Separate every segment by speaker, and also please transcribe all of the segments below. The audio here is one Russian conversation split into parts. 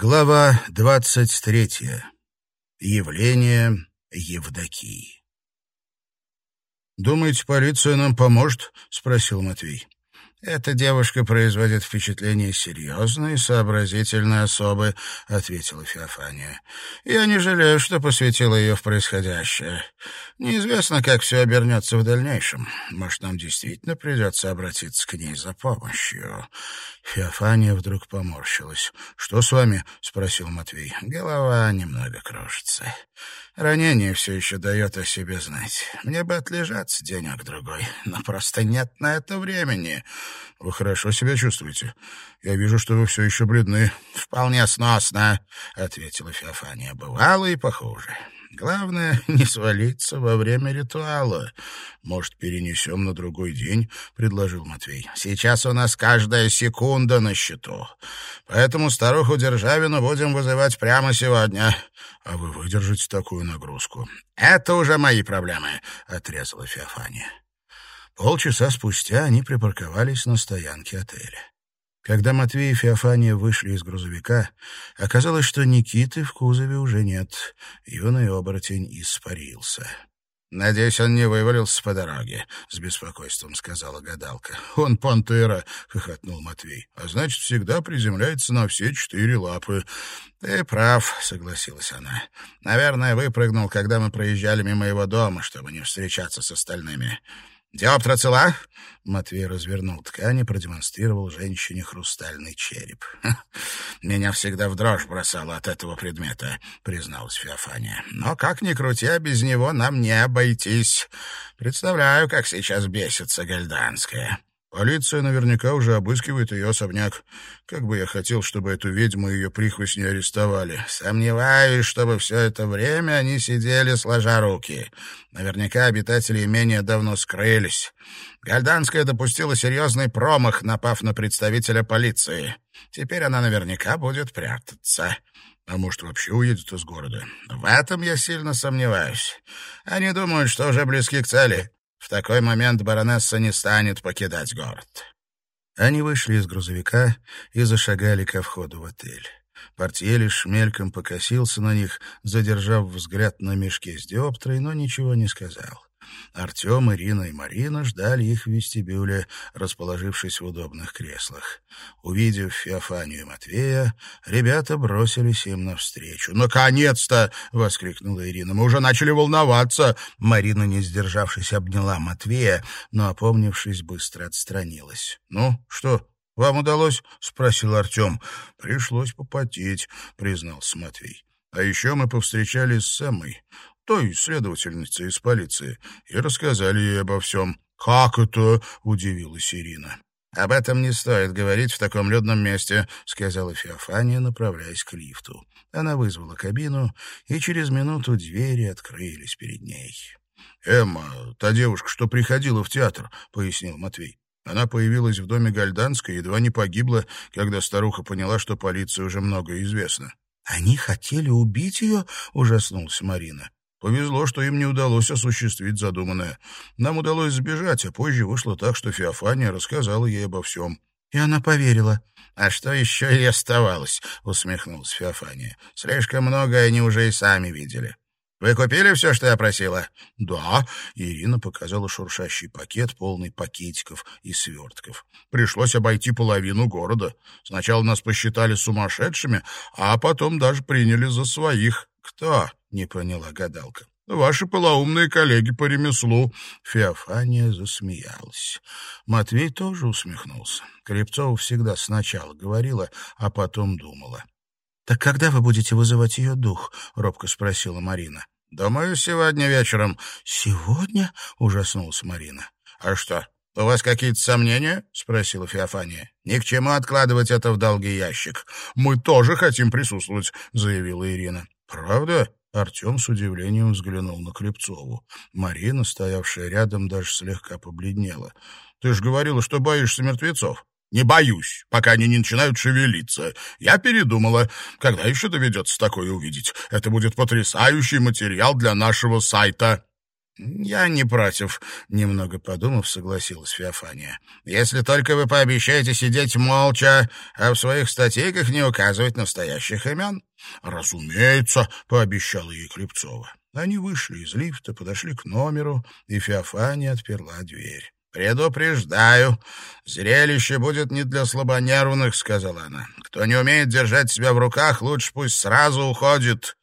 Speaker 1: Глава двадцать третья. Явление Евдокии. «Думаете, полиция нам поможет?» — спросил Матвей. «Эта девушка производит впечатление серьезной и сообразительной особы», — ответила Феофания. «Я не жалею, что посвятила ее в происходящее. Неизвестно, как все обернется в дальнейшем. Может, нам действительно придется обратиться к ней за помощью». Феофания вдруг поморщилась. «Что с вами?» — спросил Матвей. «Голова немного кружится. Ранение все еще дает о себе знать. Мне бы отлежаться денек-другой, но просто нет на это времени». «Вы хорошо себя чувствуете? Я вижу, что вы все еще бледны». «Вполне сносно», — ответила Феофания. «Бывало и похуже». Главное, не свалиться во время ритуала. Может, перенесем на другой день, — предложил Матвей. Сейчас у нас каждая секунда на счету. Поэтому старуху Державину будем вызывать прямо сегодня. А вы выдержите такую нагрузку? Это уже мои проблемы, — отрезала Феофания. Полчаса спустя они припарковались на стоянке отеля. Когда Матвей и Феофания вышли из грузовика, оказалось, что Никиты в кузове уже нет. Юный оборотень испарился. «Надеюсь, он не вывалился по дороге», — с беспокойством сказала гадалка. «Он пантера», — хохотнул Матвей. «А значит, всегда приземляется на все четыре лапы». «Ты прав», — согласилась она. «Наверное, выпрыгнул, когда мы проезжали мимо его дома, чтобы не встречаться с остальными». «Диоптра цела?» Матвей развернул ткань и продемонстрировал женщине хрустальный череп. «Меня всегда в дрожь бросало от этого предмета», — призналась Феофания. «Но как ни крути, а без него нам не обойтись. Представляю, как сейчас бесится Гальданская». Полиция наверняка уже обыскивает ее особняк. Как бы я хотел, чтобы эту ведьму и ее прихвостни арестовали. Сомневаюсь, чтобы все это время они сидели сложа руки. Наверняка обитатели имения давно скрылись. Гальданская допустила серьезный промах, напав на представителя полиции. Теперь она наверняка будет прятаться. А может, вообще уедет из города? В этом я сильно сомневаюсь. Они думают, что уже близки к цели. В такой момент баронесса не станет покидать город. Они вышли из грузовика и зашагали ко входу в отель. Портье лишь мельком покосился на них, задержав взгляд на мешке с диоптрой, но ничего не сказал. Артем, Ирина и Марина ждали их в вестибюле, расположившись в удобных креслах. Увидев Феофанию и Матвея, ребята бросились им навстречу. «Наконец-то!» — воскликнула Ирина. «Мы уже начали волноваться!» Марина, не сдержавшись, обняла Матвея, но, опомнившись, быстро отстранилась. «Ну, что, вам удалось?» — спросил Артем. «Пришлось попотеть», — признался Матвей. «А еще мы повстречались с Эммой той следовательницей из полиции, и рассказали ей обо всем. «Как это?» — удивилась Ирина. «Об этом не стоит говорить в таком людном месте», — сказала Феофания, направляясь к лифту. Она вызвала кабину, и через минуту двери открылись перед ней. «Эмма, та девушка, что приходила в театр», — пояснил Матвей. Она появилась в доме Гальданской и едва не погибла, когда старуха поняла, что полиции уже многое известно. «Они хотели убить ее?» — ужаснулась Марина. Повезло, что им не удалось осуществить задуманное. Нам удалось сбежать, а позже вышло так, что Феофания рассказала ей обо всем. И она поверила. «А что еще и оставалось?» — усмехнулась Феофания. «Слишком многое они уже и сами видели». «Вы купили все, что я просила?» «Да», — Ирина показала шуршащий пакет, полный пакетиков и свертков. «Пришлось обойти половину города. Сначала нас посчитали сумасшедшими, а потом даже приняли за своих». «Кто?» — не поняла гадалка. «Ваши полоумные коллеги по ремеслу». Феофания засмеялась. Матвей тоже усмехнулся. Крепцова всегда сначала говорила, а потом думала. «Так когда вы будете вызывать ее дух?» — робко спросила Марина. «Думаю, сегодня вечером». «Сегодня?» — ужаснулась Марина. «А что, у вас какие-то сомнения?» — спросила Феофания. «Ни к чему откладывать это в долгий ящик. Мы тоже хотим присутствовать», — заявила Ирина. «Правда?» — Артем с удивлением взглянул на Клепцову. Марина, стоявшая рядом, даже слегка побледнела. «Ты же говорила, что боишься мертвецов». «Не боюсь, пока они не начинают шевелиться. Я передумала. Когда еще доведется такое увидеть? Это будет потрясающий материал для нашего сайта». «Я не против», — немного подумав, согласилась Феофания. «Если только вы пообещаете сидеть молча, а в своих статейках не указывать настоящих имен». «Разумеется», — пообещала ей Клепцова. Они вышли из лифта, подошли к номеру, и Феофания отперла дверь. «Предупреждаю, зрелище будет не для слабонервных», — сказала она. «Кто не умеет держать себя в руках, лучше пусть сразу уходит».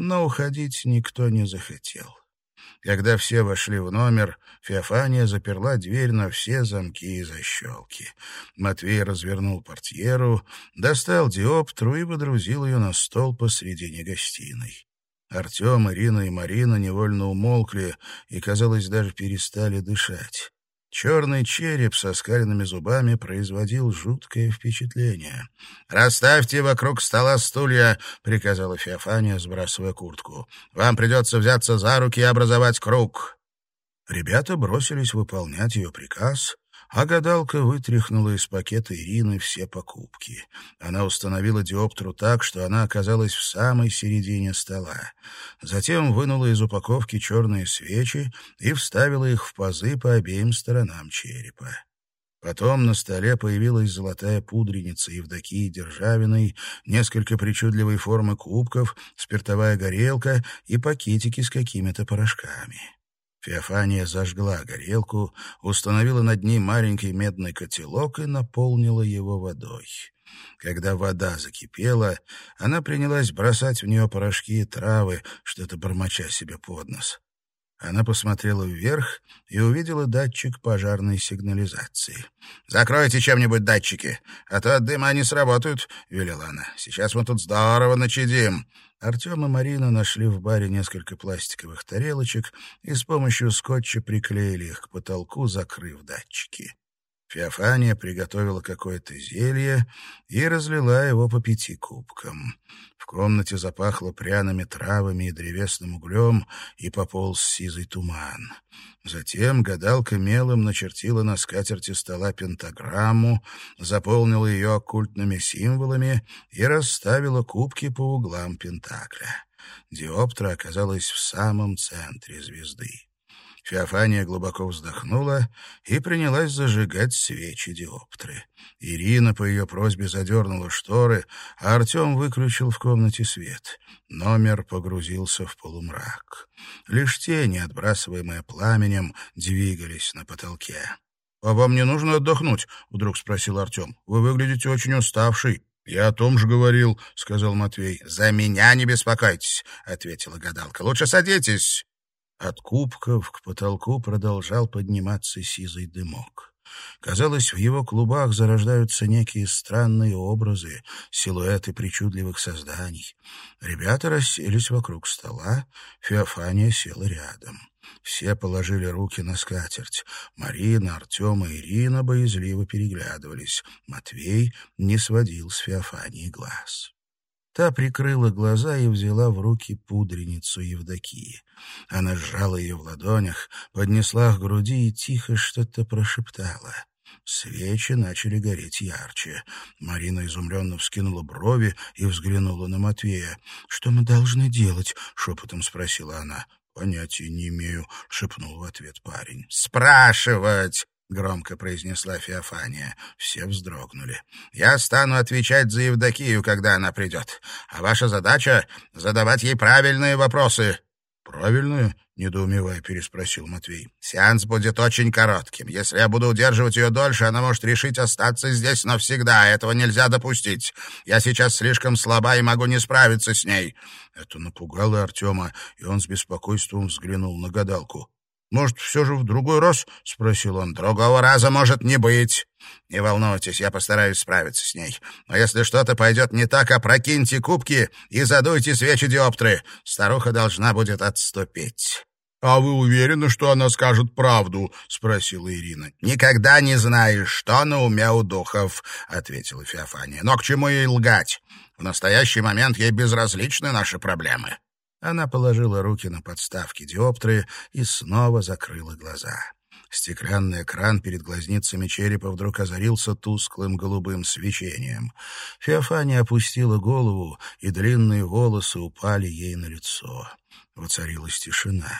Speaker 1: Но уходить никто не захотел. Когда все вошли в номер, Феофания заперла дверь на все замки и защелки. Матвей развернул портьеру, достал диоптру и водрузил ее на стол посредине гостиной. Артем, Ирина и Марина невольно умолкли и, казалось, даже перестали дышать. Черный череп со скаленными зубами производил жуткое впечатление. «Расставьте вокруг стола стулья», — приказала Феофания, сбрасывая куртку. «Вам придется взяться за руки и образовать круг». Ребята бросились выполнять ее приказ, а гадалка вытряхнула из пакета Ирины все покупки. Она установила диоптру так, что она оказалась в самой середине стола. Затем вынула из упаковки черные свечи и вставила их в пазы по обеим сторонам черепа. Потом на столе появилась золотая пудреница Евдокии Державиной, несколько причудливой формы кубков, спиртовая горелка и пакетики с какими-то порошками. Феофания зажгла горелку, установила над ней маленький медный котелок и наполнила его водой. Когда вода закипела, она принялась бросать в нее порошки и травы, что-то бормоча себе под нос. Она посмотрела вверх и увидела датчик пожарной сигнализации. «Закройте чем-нибудь датчики, а то от дыма они сработают», — велела она. «Сейчас мы тут здорово начадим». Артем и Марина нашли в баре несколько пластиковых тарелочек и с помощью скотча приклеили их к потолку, закрыв датчики. Феофания приготовила какое-то зелье и разлила его по пяти кубкам. В комнате запахло пряными травами и древесным углем, и пополз сизый туман. Затем гадалка мелом начертила на скатерти стола пентаграмму, заполнила ее оккультными символами и расставила кубки по углам пентакля. Диоптра оказалась в самом центре звезды. Феофания глубоко вздохнула и принялась зажигать свечи диоптры. Ирина по ее просьбе задернула шторы, а Артем выключил в комнате свет. Номер погрузился в полумрак. Лишь тени, отбрасываемые пламенем, двигались на потолке. — А вам не нужно отдохнуть? — вдруг спросил Артем. — Вы выглядите очень уставший. — «Я о том же говорил», — сказал Матвей. «За меня не беспокойтесь», — ответила гадалка. «Лучше садитесь». От кубков к потолку продолжал подниматься сизый дымок. Казалось, в его клубах зарождаются некие странные образы, силуэты причудливых созданий. Ребята расселись вокруг стола, Феофания села рядом. Все положили руки на скатерть. Марина, Артем и Ирина боязливо переглядывались. Матвей не сводил с Феофании глаз. Та прикрыла глаза и взяла в руки пудреницу Евдокии. Она сжала ее в ладонях, поднесла к груди и тихо что-то прошептала. Свечи начали гореть ярче. Марина изумленно вскинула брови и взглянула на Матвея. «Что мы должны делать?» — шепотом спросила она. «Понятия не имею», — шепнул в ответ парень. «Спрашивать!» — громко произнесла Феофания. Все вздрогнули. «Я стану отвечать за Евдокию, когда она придет. А ваша задача — задавать ей правильные вопросы». «Правильные?» — недоумевая переспросил Матвей. «Сеанс будет очень коротким. Если я буду удерживать ее дольше, она может решить остаться здесь навсегда. Этого нельзя допустить. Я сейчас слишком слаба и могу не справиться с ней». Это напугало Артема, и он с беспокойством взглянул на гадалку. «Может, все же в другой раз?» — спросил он. «Другого раза может не быть. Не волнуйтесь, я постараюсь справиться с ней. Но если что-то пойдет не так, опрокиньте кубки и задуйте свечи диоптры. Старуха должна будет отступить». «А вы уверены, что она скажет правду?» — спросила Ирина. «Никогда не знаешь, что на уме у духов», — ответила Феофания. «Но к чему ей лгать? В настоящий момент ей безразличны наши проблемы». Она положила руки на подставки диоптры и снова закрыла глаза. Стеклянный экран перед глазницами черепа вдруг озарился тусклым голубым свечением. Феофания опустила голову, и длинные волосы упали ей на лицо. Воцарилась тишина.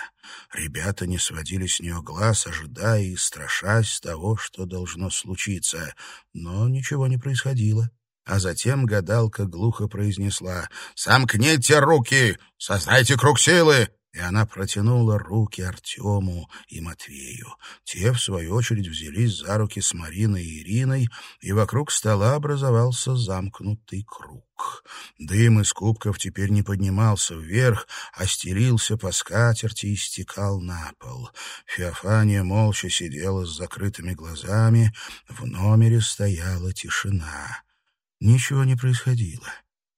Speaker 1: Ребята не сводили с нее глаз, ожидая и страшась того, что должно случиться. Но ничего не происходило. А затем гадалка глухо произнесла «Сомкните руки! Создайте круг силы! и она протянула руки Артему и Матвею. Те, в свою очередь, взялись за руки с Мариной и Ириной, и вокруг стола образовался замкнутый круг. Дым из кубков теперь не поднимался вверх, а стелился по скатерти и стекал на пол. Феофания молча сидела с закрытыми глазами, в номере стояла тишина. Ничего не происходило.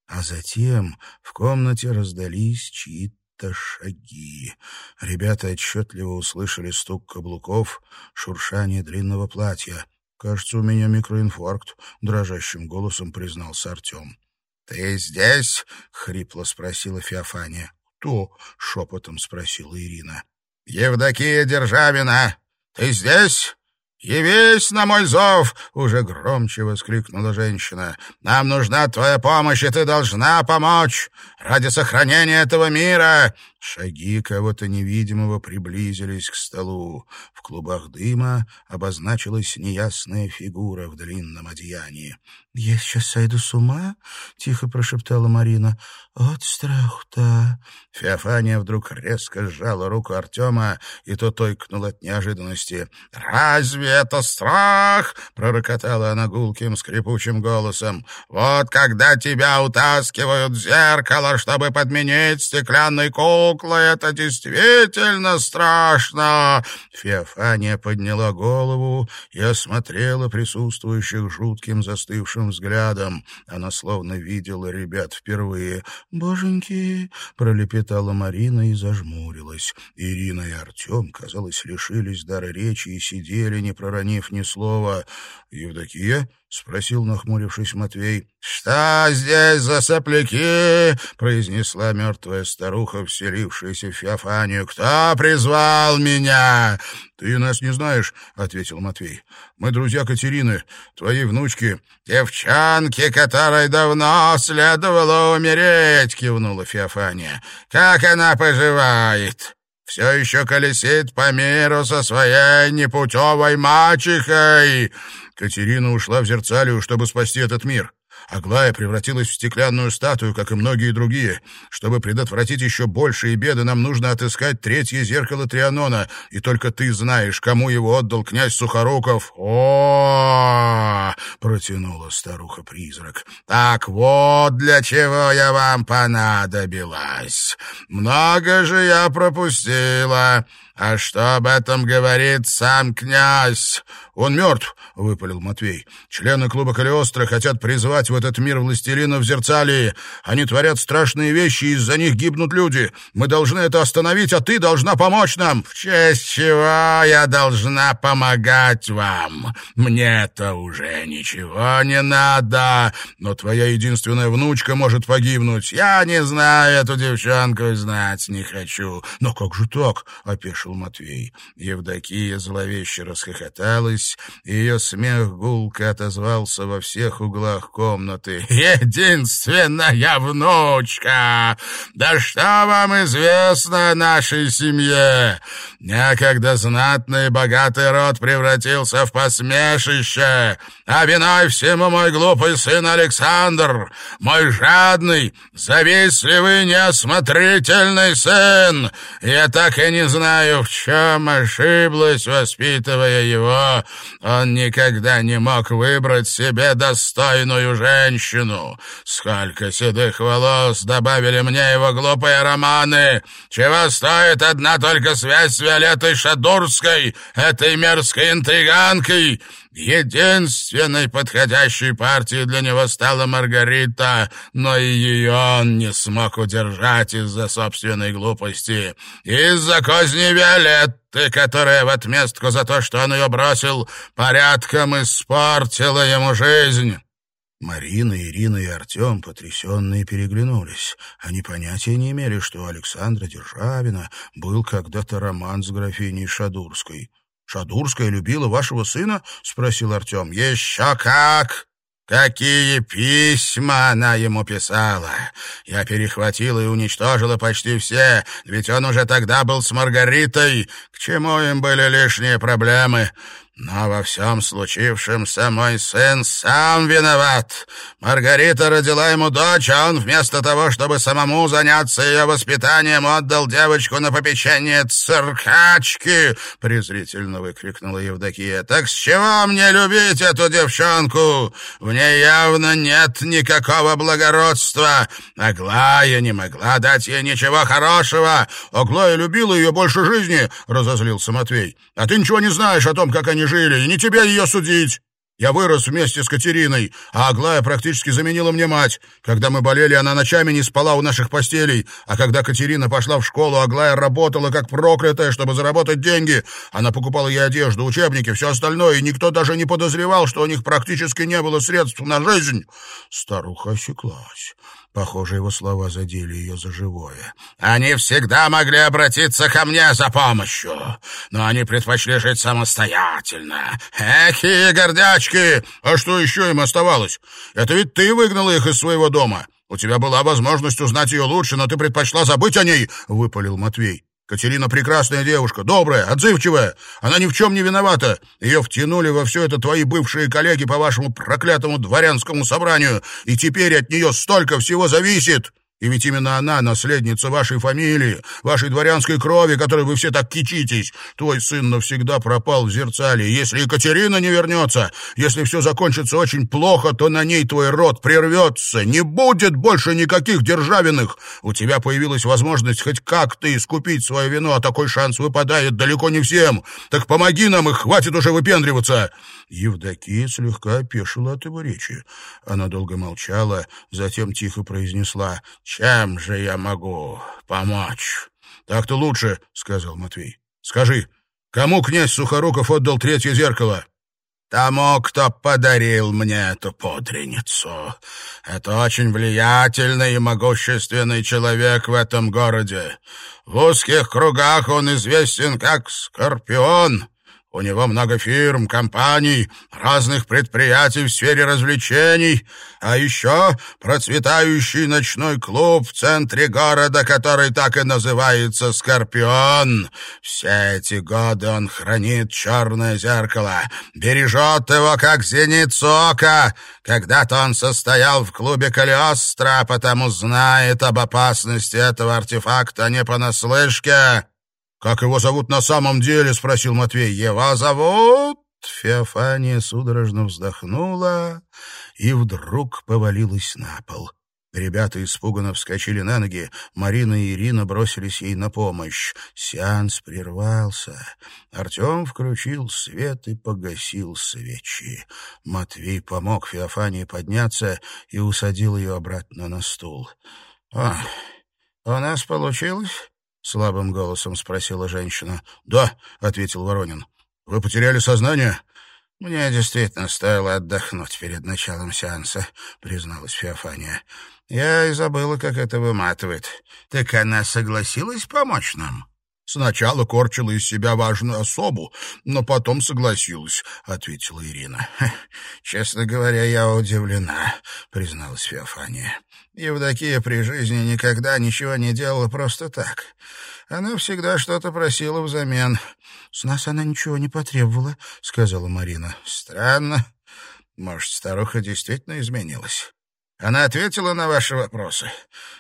Speaker 1: А затем в комнате раздались чьи-то шаги. Ребята отчетливо услышали стук каблуков, шуршание длинного платья. «Кажется, у меня микроинфаркт», — дрожащим голосом признался Артем. «Ты здесь?» — хрипло спросила Феофания. «Кто?» — шепотом спросила Ирина. «Евдокия Державина, ты здесь?» «Явись на мой зов!» — уже громче воскликнула женщина. «Нам нужна твоя помощь, и ты должна помочь! Ради сохранения этого мира!» Шаги кого-то невидимого приблизились к столу. В клубах дыма обозначилась неясная фигура в длинном одеянии. «Я сейчас сойду с ума?» — тихо прошептала Марина. «От страх-то!» Феофания вдруг резко сжала руку Артема, и тот ойкнул от неожиданности. «Разве это страх?» — пророкотала она гулким скрипучим голосом. «Вот когда тебя утаскивают в зеркало, чтобы подменить стеклянный куклы, это действительно страшно!» Феофания подняла голову и осмотрела присутствующих жутким застывшим взглядом. Она словно видела ребят впервые. «Боженьки!» — пролепетала Марина и зажмурилась. Ирина и Артем, казалось, лишились дара речи и сидели, не проронив ни слова. «Евдокия?» — спросил, нахмурившись Матвей. «Что здесь за сопляки?» — произнесла мертвая старуха, вселившаяся в Феофанию. «Кто призвал меня?» «Ты нас не знаешь», — ответил Матвей. «Мы друзья Катерины, твои внучки». «Девчонки, которой давно следовало умереть», — кивнула Феофания. «Как она поживает?» Все еще колесит по миру со своей непутевой мачехой. Катерина ушла в Зерцалию, чтобы спасти этот мир. Аглая превратилась в стеклянную статую, как и многие другие. Чтобы предотвратить еще большие беды, нам нужно отыскать третье зеркало Трианона, и только ты знаешь, кому его отдал князь Сухоруков. о протянула старуха-призрак. «Так вот для чего я вам понадобилась. Много же я пропустила». «А что об этом говорит сам князь?» «Он мертв», — выпалил Матвей. «Члены клуба Калиостро хотят призвать в этот мир властелина в Зерцалии. Они творят страшные вещи, и из-за них гибнут люди. Мы должны это остановить, а ты должна помочь нам». «В честь чего я должна помогать вам? Мне-то уже ничего не надо. Но твоя единственная внучка может погибнуть. Я не знаю эту девчонку знать не хочу». «Но как же так?» — опешил опешил Матвей. Евдокия зловеще расхохоталась, ее смех гулко отозвался во всех углах комнаты. «Единственная внучка! Да что вам известно о нашей семье? Некогда знатный и богатый род превратился в посмешище, а виной всему мой глупый сын Александр, мой жадный, завистливый, неосмотрительный сын. Я так и не знаю, в чем ошиблась, воспитывая его. Он никогда не мог выбрать себе достойную женщину. Сколько седых волос добавили мне его глупые романы. Чего стоит одна только связь с Виолеттой Шадурской, этой мерзкой интриганкой? Единственной подходящей партией для него стала Маргарита, но и ее он не смог удержать из-за собственной глупости. Из-за козни Виолетты, которая в отместку за то, что он ее бросил, порядком испортила ему жизнь. Марина, Ирина и Артем, потрясенные, переглянулись. Они понятия не имели, что у Александра Державина был когда-то роман с графиней Шадурской. Шадурская любила вашего сына?» — спросил Артем.
Speaker 2: «Еще как! Какие письма она ему писала! Я перехватила и уничтожила почти все, ведь он уже тогда был с Маргаритой. К чему им были лишние проблемы? Но во всем случившемся мой сын сам виноват. Маргарита родила ему дочь, а он вместо того, чтобы самому заняться ее воспитанием, отдал девочку на попечение циркачки, — презрительно выкрикнула Евдокия. — Так с чего мне любить эту девчонку? В ней явно нет никакого благородства. Аглая не могла дать ей ничего хорошего.
Speaker 1: — Аглая любила ее больше жизни, — разозлился Матвей. — А ты ничего не знаешь о том, как они жили, и не тебе ее судить. Я вырос вместе с Катериной, а Аглая практически заменила мне мать. Когда мы болели, она ночами не спала у наших постелей, а когда Катерина пошла в школу, Аглая работала как проклятая, чтобы заработать деньги. Она покупала ей одежду, учебники, все остальное, и никто даже не подозревал, что у них практически не было средств на жизнь. Старуха осеклась. Похоже, его слова задели ее за живое.
Speaker 2: «Они всегда могли обратиться ко мне за помощью, но они предпочли жить самостоятельно. Эхи, гордячки!
Speaker 1: А что еще им оставалось? Это ведь ты выгнала их из своего дома. У тебя была возможность узнать ее лучше, но ты предпочла забыть о ней», — выпалил Матвей. Катерина прекрасная девушка, добрая, отзывчивая. Она ни в чем не виновата. Ее втянули во все это твои бывшие коллеги по вашему проклятому дворянскому собранию, и теперь от нее столько всего зависит. И ведь именно она наследница вашей фамилии, вашей дворянской крови, которой вы все так кичитесь. Твой сын навсегда пропал в зерцале. Если Екатерина не вернется, если все закончится очень плохо, то на ней твой род прервется. Не будет больше никаких державиных. У тебя появилась возможность хоть как-то искупить свою вину, а такой шанс выпадает далеко не всем. Так помоги нам, и хватит уже выпендриваться. Евдокия слегка опешила от его речи. Она долго молчала, затем тихо произнесла
Speaker 2: «Чем же я могу помочь?»
Speaker 1: «Так-то лучше», — сказал Матвей. «Скажи, кому князь Сухоруков отдал третье зеркало?»
Speaker 2: «Тому, кто подарил мне эту подреницу. Это очень влиятельный и могущественный человек в этом городе. В узких кругах он известен как Скорпион». У него много фирм, компаний, разных предприятий в сфере развлечений, а еще процветающий ночной клуб в центре города, который так и называется «Скорпион». Все эти годы он хранит черное зеркало, бережет его, как зеницу ока. Когда-то он состоял в клубе Калиостро, потому знает об опасности этого артефакта не понаслышке.
Speaker 1: «Как его зовут на самом деле?» — спросил Матвей.
Speaker 2: «Его зовут...» Феофания судорожно вздохнула и вдруг повалилась на пол.
Speaker 1: Ребята испуганно вскочили на ноги. Марина и Ирина бросились ей на помощь. Сеанс прервался. Артем включил свет и погасил свечи. Матвей помог Феофании подняться и усадил ее обратно на стул.
Speaker 2: «О, у нас получилось?» — слабым голосом спросила женщина.
Speaker 1: «Да», — ответил Воронин. «Вы потеряли сознание?»
Speaker 2: «Мне действительно стоило отдохнуть перед началом сеанса», — призналась Феофания. «Я и забыла, как это выматывает. Так она согласилась помочь нам?»
Speaker 1: «Сначала корчила из себя важную особу, но потом согласилась», — ответила Ирина.
Speaker 2: «Честно говоря, я удивлена», — призналась Феофания. Евдокия при жизни никогда ничего не делала просто так. Она всегда что-то просила взамен. — С нас она ничего не потребовала, — сказала Марина. — Странно. Может, старуха действительно изменилась. Она ответила на ваши вопросы.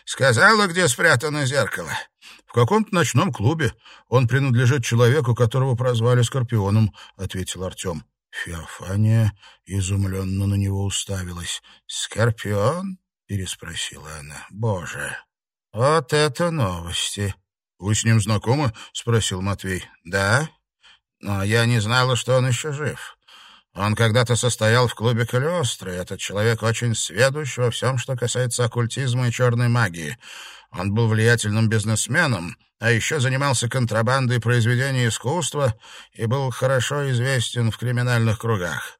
Speaker 2: Сказала, где спрятано зеркало.
Speaker 1: «В каком-то ночном клубе. Он принадлежит человеку, которого прозвали Скорпионом», — ответил Артем. Феофания изумленно на него уставилась.
Speaker 2: «Скорпион?» переспросила она. «Боже, вот это новости!»
Speaker 1: «Вы с ним знакомы?» — спросил Матвей.
Speaker 2: «Да, но я не знала, что он еще жив. Он когда-то состоял в клубе Калиостры, этот человек очень сведущ во всем, что касается оккультизма и черной магии. Он был влиятельным бизнесменом, а еще занимался контрабандой произведений искусства и был хорошо известен в криминальных кругах.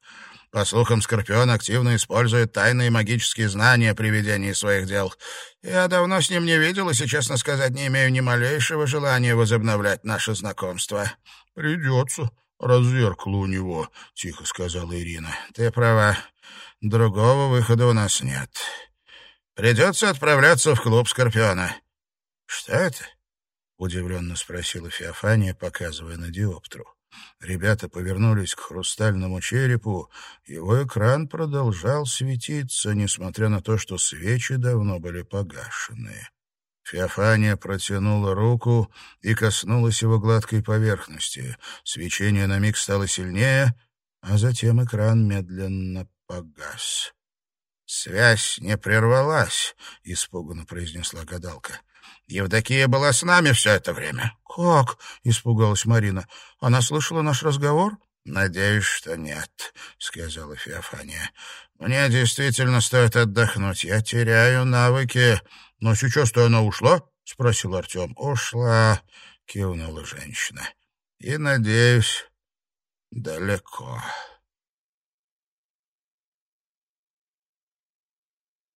Speaker 2: По слухам, Скорпион активно использует тайные магические знания при ведении своих дел. Я давно с ним не видел и, честно сказать, не имею ни малейшего желания возобновлять наше знакомство».
Speaker 1: «Придется»,
Speaker 2: разверкла у него», — тихо сказала Ирина.
Speaker 1: «Ты права. Другого выхода у нас нет. Придется отправляться в клуб Скорпиона». «Что это?» — удивленно спросила Феофания, показывая на диоптру. Ребята повернулись к хрустальному черепу. Его экран продолжал светиться, несмотря на то, что свечи давно были погашены. Феофания протянула руку и коснулась его гладкой поверхности. Свечение на миг стало сильнее, а затем экран медленно погас. «Связь не прервалась», — испуганно произнесла гадалка. «Евдокия была с нами все это время».
Speaker 2: «Как?» — испугалась Марина. «Она слышала наш разговор?»
Speaker 1: «Надеюсь, что нет», — сказала Феофания. «Мне действительно стоит отдохнуть. Я теряю навыки».
Speaker 2: «Но сейчас-то она ушла?» — спросил Артем.
Speaker 1: «Ушла», — кивнула женщина. «И, надеюсь, далеко».